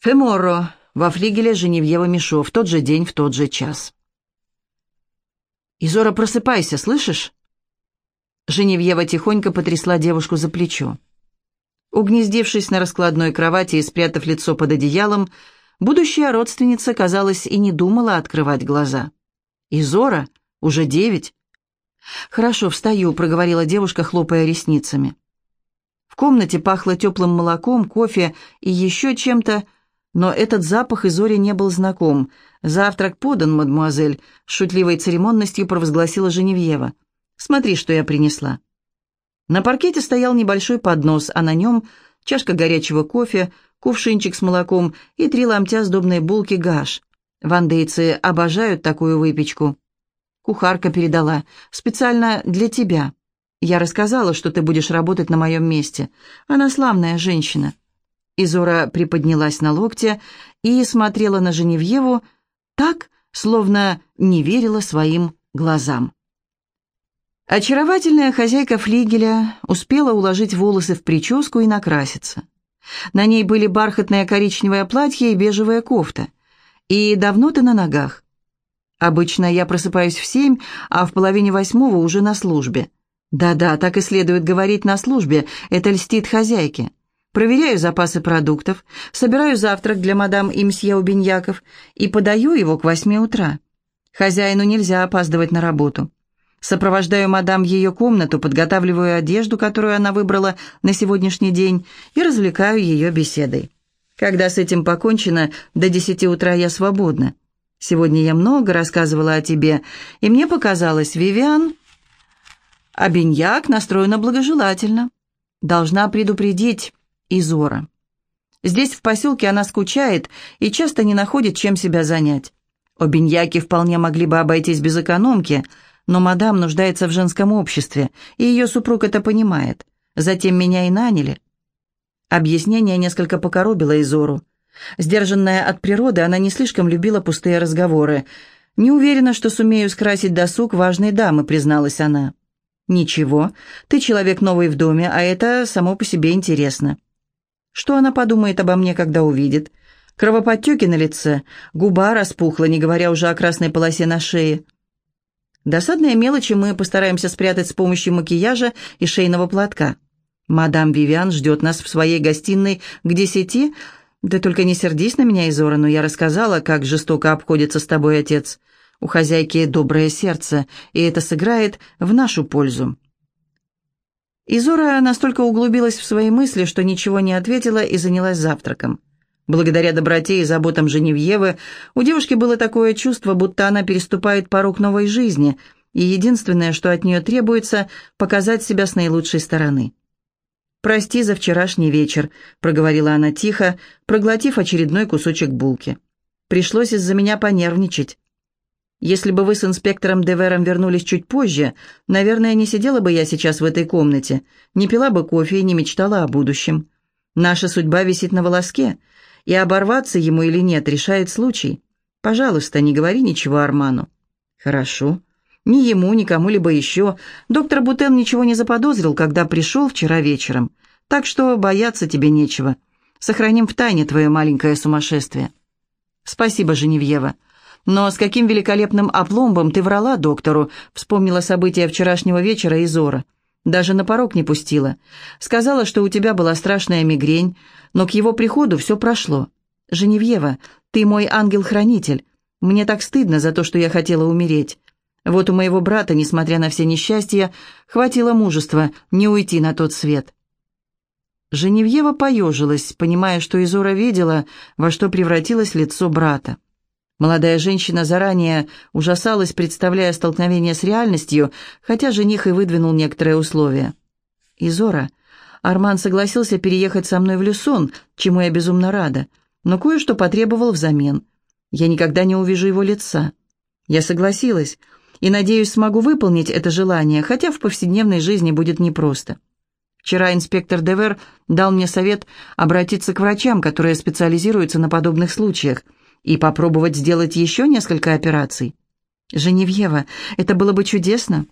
Феморо, во флигеле Женевьева Мишо, в тот же день, в тот же час. «Изора, просыпайся, слышишь?» Женевьева тихонько потрясла девушку за плечо. Угнездившись на раскладной кровати и спрятав лицо под одеялом, будущая родственница, казалось, и не думала открывать глаза. «Изора? Уже девять?» «Хорошо, встаю», — проговорила девушка, хлопая ресницами. В комнате пахло теплым молоком, кофе и еще чем-то, но этот запах Изоре не был знаком. «Завтрак подан, мадемуазель», — шутливой церемонностью провозгласила Женевьева. «Смотри, что я принесла». На паркете стоял небольшой поднос, а на нем чашка горячего кофе, кувшинчик с молоком и три ломтя сдобной булки гаш. Вандейцы обожают такую выпечку. Кухарка передала. «Специально для тебя. Я рассказала, что ты будешь работать на моем месте. Она славная женщина». Изора приподнялась на локте и смотрела на Женевьеву так, словно не верила своим глазам. Очаровательная хозяйка флигеля успела уложить волосы в прическу и накраситься. На ней были бархатное коричневое платье и бежевая кофта. «И давно ты на ногах?» «Обычно я просыпаюсь в семь, а в половине восьмого уже на службе». «Да-да, так и следует говорить на службе, это льстит хозяйке». Проверяю запасы продуктов, собираю завтрак для мадам и мсье Убиньяков и подаю его к восьми утра. Хозяину нельзя опаздывать на работу. Сопровождаю мадам ее комнату, подготавливаю одежду, которую она выбрала на сегодняшний день, и развлекаю ее беседой. Когда с этим покончено, до десяти утра я свободна. Сегодня я много рассказывала о тебе, и мне показалось, Вивиан... Абиньяк настроена благожелательно. Должна предупредить, Изора. Здесь, в поселке, она скучает и часто не находит, чем себя занять. Обиньяки вполне могли бы обойтись без экономки, но мадам нуждается в женском обществе, и ее супруг это понимает. Затем меня и наняли. Объяснение несколько покоробило Изору. Сдержанная от природы, она не слишком любила пустые разговоры. «Не уверена, что сумею скрасить досуг важной дамы», — призналась она. «Ничего, ты человек новый в доме, а это само по себе интересно». Что она подумает обо мне, когда увидит? Кровоподтеки на лице, губа распухла, не говоря уже о красной полосе на шее. Досадные мелочи мы постараемся спрятать с помощью макияжа и шейного платка. Мадам Вивиан ждет нас в своей гостиной к десяти. Да только не сердись на меня, Изора, но я рассказала, как жестоко обходится с тобой отец. У хозяйки доброе сердце, и это сыграет в нашу пользу. Изора настолько углубилась в свои мысли, что ничего не ответила и занялась завтраком. Благодаря доброте и заботам Женевьевы у девушки было такое чувство, будто она переступает порог новой жизни, и единственное, что от нее требуется, показать себя с наилучшей стороны. «Прости за вчерашний вечер», — проговорила она тихо, проглотив очередной кусочек булки. «Пришлось из-за меня понервничать. Если бы вы с инспектором Девером вернулись чуть позже, наверное, не сидела бы я сейчас в этой комнате, не пила бы кофе и не мечтала о будущем. Наша судьба висит на волоске, и оборваться ему или нет решает случай. Пожалуйста, не говори ничего Арману». «Хорошо. Ни ему, ни кому-либо еще. Доктор Бутен ничего не заподозрил, когда пришел вчера вечером. Так что бояться тебе нечего. Сохраним в тайне твое маленькое сумасшествие». «Спасибо, Женевьева». Но с каким великолепным опломбом ты врала доктору, вспомнила события вчерашнего вечера Изора. Даже на порог не пустила. Сказала, что у тебя была страшная мигрень, но к его приходу все прошло. Женевьева, ты мой ангел-хранитель. Мне так стыдно за то, что я хотела умереть. Вот у моего брата, несмотря на все несчастья, хватило мужества не уйти на тот свет. Женевьева поежилась, понимая, что Изора видела, во что превратилось лицо брата. Молодая женщина заранее ужасалась, представляя столкновение с реальностью, хотя жених и выдвинул некоторые условия. «Изора, Арман согласился переехать со мной в Люсон, чему я безумно рада, но кое-что потребовал взамен. Я никогда не увижу его лица. Я согласилась и, надеюсь, смогу выполнить это желание, хотя в повседневной жизни будет непросто». Вчера инспектор Девер дал мне совет обратиться к врачам, которые специализируются на подобных случаях – и попробовать сделать еще несколько операций. Женевьева, это было бы чудесно.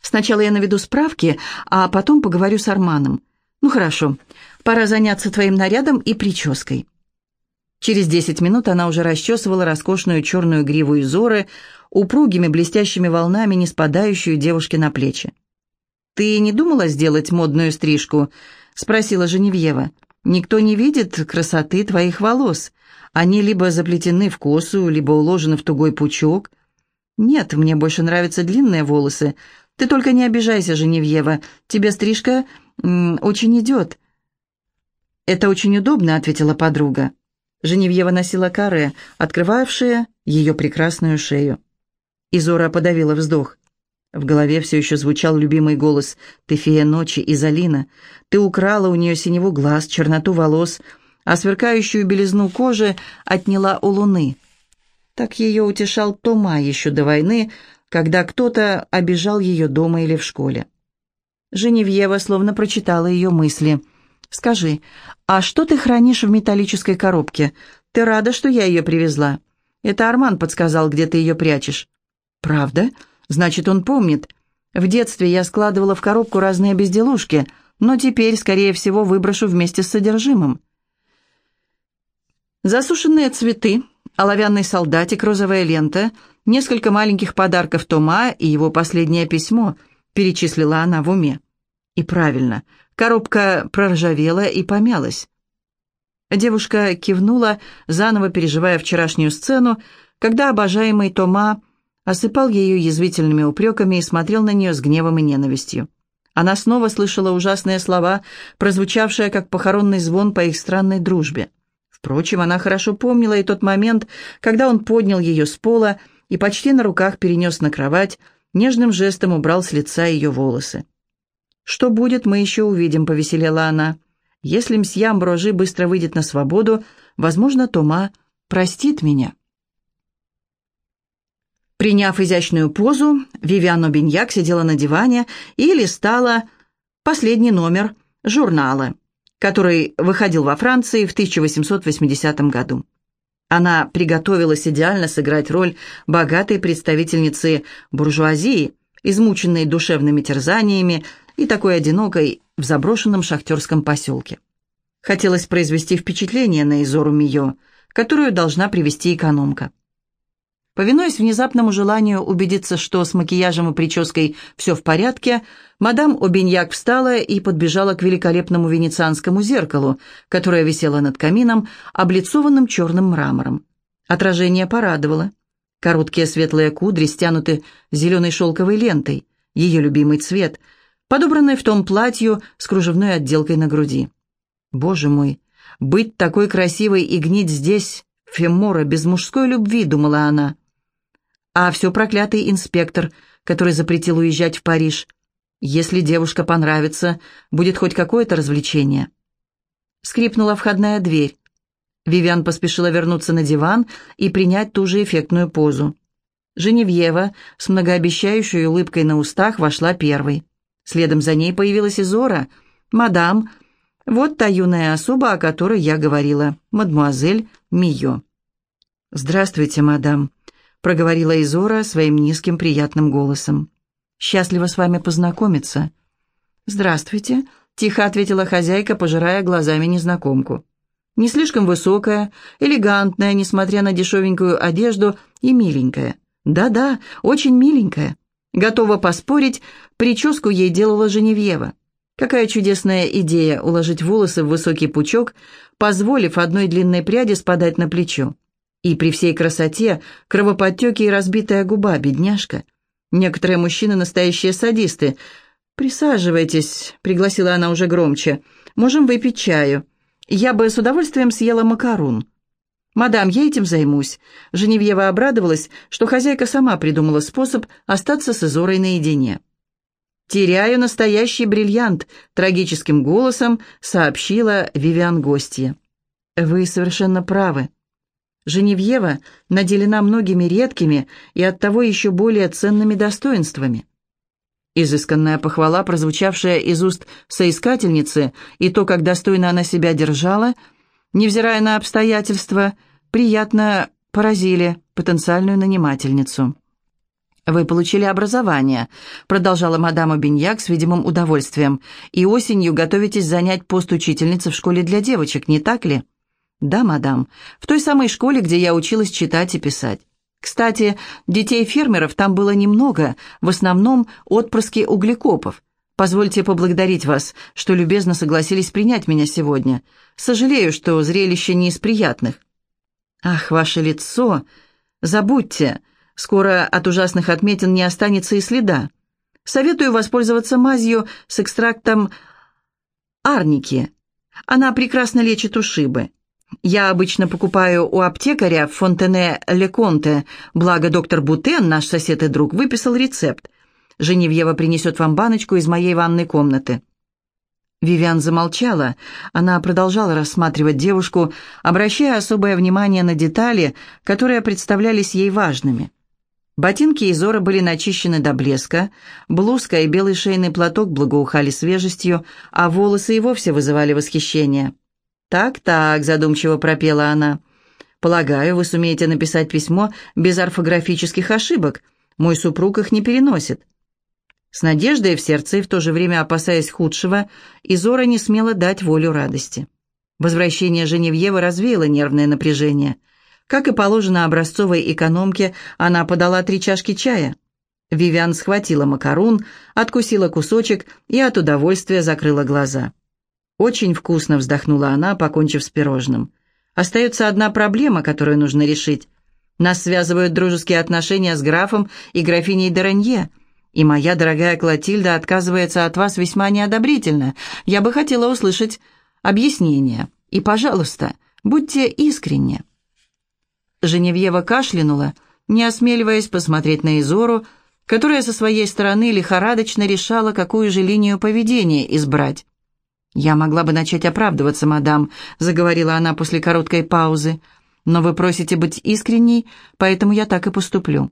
Сначала я наведу справки, а потом поговорю с Арманом. Ну хорошо, пора заняться твоим нарядом и прической. Через десять минут она уже расчесывала роскошную черную гриву Изоры, упругими блестящими волнами, не спадающую девушке на плечи. «Ты не думала сделать модную стрижку?» — спросила Женевьева. «Никто не видит красоты твоих волос. Они либо заплетены в косу, либо уложены в тугой пучок. Нет, мне больше нравятся длинные волосы. Ты только не обижайся, Женевьева. Тебе стрижка очень идет». «Это очень удобно», — ответила подруга. Женевьева носила каре, открывавшие ее прекрасную шею. Изора подавила вздох. В голове все еще звучал любимый голос «Ты фея ночи, Изолина. Ты украла у нее синеву глаз, черноту волос, а сверкающую белизну кожи отняла у луны». Так ее утешал Тома еще до войны, когда кто-то обижал ее дома или в школе. Женевьева словно прочитала ее мысли. «Скажи, а что ты хранишь в металлической коробке? Ты рада, что я ее привезла? Это Арман подсказал, где ты ее прячешь». «Правда? Значит, он помнит. В детстве я складывала в коробку разные безделушки, но теперь, скорее всего, выброшу вместе с содержимым». Засушенные цветы, оловянный солдатик, розовая лента, несколько маленьких подарков Тома и его последнее письмо, перечислила она в уме. И правильно, коробка проржавела и помялась. Девушка кивнула, заново переживая вчерашнюю сцену, когда обожаемый Тома осыпал ее язвительными упреками и смотрел на нее с гневом и ненавистью. Она снова слышала ужасные слова, прозвучавшие как похоронный звон по их странной дружбе. Впрочем, она хорошо помнила и тот момент, когда он поднял ее с пола и почти на руках перенес на кровать, нежным жестом убрал с лица ее волосы. «Что будет, мы еще увидим», — повеселела она. «Если мсье Амброжи быстро выйдет на свободу, возможно, Тома простит меня». Приняв изящную позу, Вивиан Обиньяк сидела на диване и листала последний номер журнала, который выходил во Франции в 1880 году. Она приготовилась идеально сыграть роль богатой представительницы буржуазии, измученной душевными терзаниями и такой одинокой в заброшенном шахтерском поселке. Хотелось произвести впечатление на Изору Мио, которую должна привести экономка. Повинуясь внезапному желанию убедиться, что с макияжем и прической все в порядке, мадам Обиньяк встала и подбежала к великолепному венецианскому зеркалу, которое висело над камином, облицованным черным мрамором. Отражение порадовало. Короткие светлые кудри стянуты зеленой шелковой лентой, ее любимый цвет, подобранной в том платью с кружевной отделкой на груди. «Боже мой, быть такой красивой и гнить здесь, Фемора, без мужской любви», — думала она а все проклятый инспектор, который запретил уезжать в Париж. Если девушка понравится, будет хоть какое-то развлечение. Скрипнула входная дверь. Вивиан поспешила вернуться на диван и принять ту же эффектную позу. Женевьева с многообещающей улыбкой на устах вошла первой. Следом за ней появилась Изора. «Мадам, вот та юная особа, о которой я говорила, мадмуазель Мио». «Здравствуйте, мадам», проговорила Изора своим низким приятным голосом. «Счастливо с вами познакомиться». «Здравствуйте», — тихо ответила хозяйка, пожирая глазами незнакомку. «Не слишком высокая, элегантная, несмотря на дешевенькую одежду, и миленькая. Да-да, очень миленькая. Готова поспорить, прическу ей делала Женевьева. Какая чудесная идея уложить волосы в высокий пучок, позволив одной длинной пряди спадать на плечо. И при всей красоте кровоподтеки и разбитая губа, бедняжка. Некоторые мужчины настоящие садисты. «Присаживайтесь», — пригласила она уже громче. «Можем выпить чаю. Я бы с удовольствием съела макарун». «Мадам, я этим займусь». Женевьева обрадовалась, что хозяйка сама придумала способ остаться с Изорой наедине. «Теряю настоящий бриллиант», — трагическим голосом сообщила Вивиан гостья. «Вы совершенно правы. Женевьева наделена многими редкими и оттого еще более ценными достоинствами. Изысканная похвала, прозвучавшая из уст соискательницы, и то, как достойно она себя держала, невзирая на обстоятельства, приятно поразили потенциальную нанимательницу. «Вы получили образование», — продолжала мадам Беньяк с видимым удовольствием, «и осенью готовитесь занять пост учительницы в школе для девочек, не так ли?» «Да, мадам, в той самой школе, где я училась читать и писать. Кстати, детей фермеров там было немного, в основном отпрыски углекопов. Позвольте поблагодарить вас, что любезно согласились принять меня сегодня. Сожалею, что зрелище не из приятных». «Ах, ваше лицо! Забудьте, скоро от ужасных отметин не останется и следа. Советую воспользоваться мазью с экстрактом арники. Она прекрасно лечит ушибы. Я обычно покупаю у аптекаря в Фонтене-Леконте, благо доктор Бутен, наш сосед и друг, выписал рецепт. Женевьева принесет вам баночку из моей ванной комнаты». Вивиан замолчала. Она продолжала рассматривать девушку, обращая особое внимание на детали, которые представлялись ей важными. Ботинки Изора были начищены до блеска, блузка и белый шейный платок благоухали свежестью, а волосы и вовсе вызывали восхищение. «Так-так», — задумчиво пропела она. «Полагаю, вы сумеете написать письмо без орфографических ошибок. Мой супруг их не переносит». С надеждой в сердце и в то же время опасаясь худшего, Изора не смела дать волю радости. Возвращение Женевьевы развеяло нервное напряжение. Как и положено образцовой экономке, она подала три чашки чая. Вивиан схватила макарун, откусила кусочек и от удовольствия закрыла глаза. «Очень вкусно», — вздохнула она, покончив с пирожным. «Остается одна проблема, которую нужно решить. Нас связывают дружеские отношения с графом и графиней Доранье, и моя дорогая Клотильда отказывается от вас весьма неодобрительно. Я бы хотела услышать объяснение. И, пожалуйста, будьте искренни». Женевьева кашлянула, не осмеливаясь посмотреть на Изору, которая со своей стороны лихорадочно решала, какую же линию поведения избрать. «Я могла бы начать оправдываться, мадам», — заговорила она после короткой паузы. «Но вы просите быть искренней, поэтому я так и поступлю».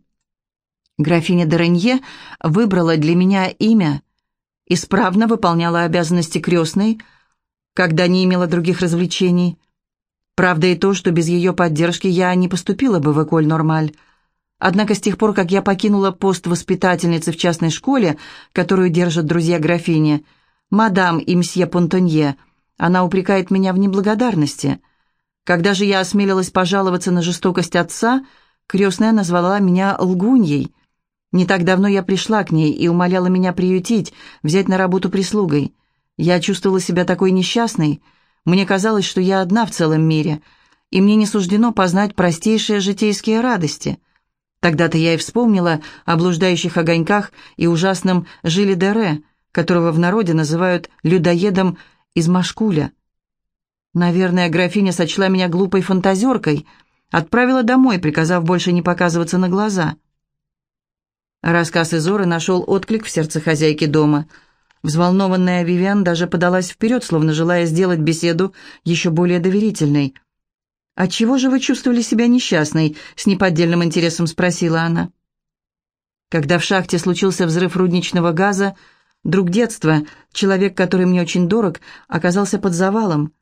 Графиня де выбрала для меня имя, исправно выполняла обязанности крестной, когда не имела других развлечений. Правда и то, что без ее поддержки я не поступила бы в Эколь Нормаль. Однако с тех пор, как я покинула пост воспитательницы в частной школе, которую держат друзья графини, «Мадам и мсье Понтонье, она упрекает меня в неблагодарности. Когда же я осмелилась пожаловаться на жестокость отца, крестная назвала меня лгуньей. Не так давно я пришла к ней и умоляла меня приютить, взять на работу прислугой. Я чувствовала себя такой несчастной. Мне казалось, что я одна в целом мире, и мне не суждено познать простейшие житейские радости». Тогда-то я и вспомнила о блуждающих огоньках и ужасном Жиле-Дере, которого в народе называют людоедом из Машкуля. Наверное, графиня сочла меня глупой фантазеркой, отправила домой, приказав больше не показываться на глаза. Рассказ Изоры нашел отклик в сердце хозяйки дома. Взволнованная Вивиан даже подалась вперед, словно желая сделать беседу еще более доверительной. «Отчего же вы чувствовали себя несчастной?» — с неподдельным интересом спросила она. Когда в шахте случился взрыв рудничного газа, Друг детства, человек, который мне очень дорог, оказался под завалом.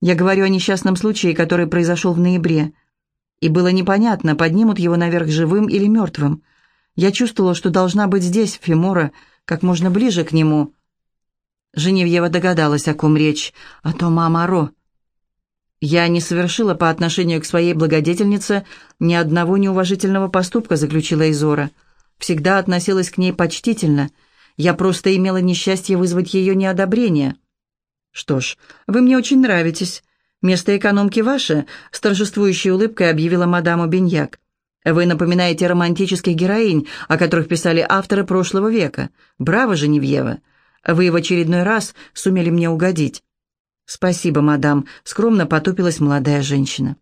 Я говорю о несчастном случае, который произошел в ноябре. И было непонятно, поднимут его наверх живым или мертвым. Я чувствовала, что должна быть здесь, Фимора, как можно ближе к нему. Женевьева догадалась, о ком речь, о том Амаро. Я не совершила по отношению к своей благодетельнице ни одного неуважительного поступка, заключила Изора. Всегда относилась к ней почтительно — я просто имела несчастье вызвать ее неодобрение». «Что ж, вы мне очень нравитесь. Место экономки ваше», — с торжествующей улыбкой объявила мадам Беньяк. «Вы напоминаете романтических героинь, о которых писали авторы прошлого века. Браво, Женевьева! Вы в очередной раз сумели мне угодить». «Спасибо, мадам», — скромно потупилась молодая женщина.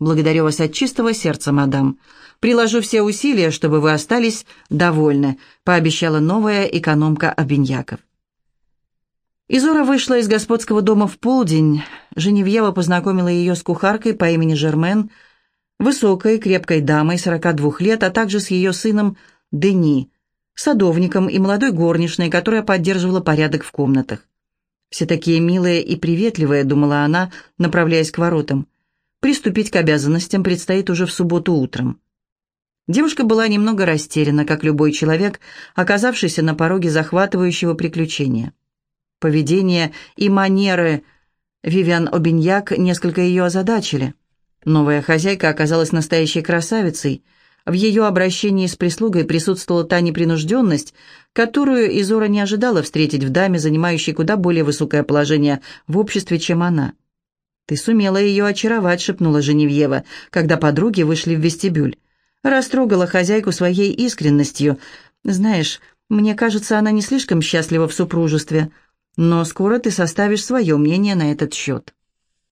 «Благодарю вас от чистого сердца, мадам. Приложу все усилия, чтобы вы остались довольны», — пообещала новая экономка Обиньяков. Изора вышла из господского дома в полдень. Женевьева познакомила ее с кухаркой по имени Жермен, высокой, крепкой дамой 42 лет, а также с ее сыном Дени, садовником и молодой горничной, которая поддерживала порядок в комнатах. «Все такие милые и приветливые», — думала она, направляясь к воротам. Приступить к обязанностям предстоит уже в субботу утром. Девушка была немного растеряна, как любой человек, оказавшийся на пороге захватывающего приключения. Поведение и манеры Вивиан Обиньяк несколько ее озадачили. Новая хозяйка оказалась настоящей красавицей. В ее обращении с прислугой присутствовала та непринужденность, которую Изора не ожидала встретить в даме, занимающей куда более высокое положение в обществе, чем она. «Ты сумела ее очаровать», — шепнула Женевьева, когда подруги вышли в вестибюль. Растрогала хозяйку своей искренностью. «Знаешь, мне кажется, она не слишком счастлива в супружестве, но скоро ты составишь свое мнение на этот счет».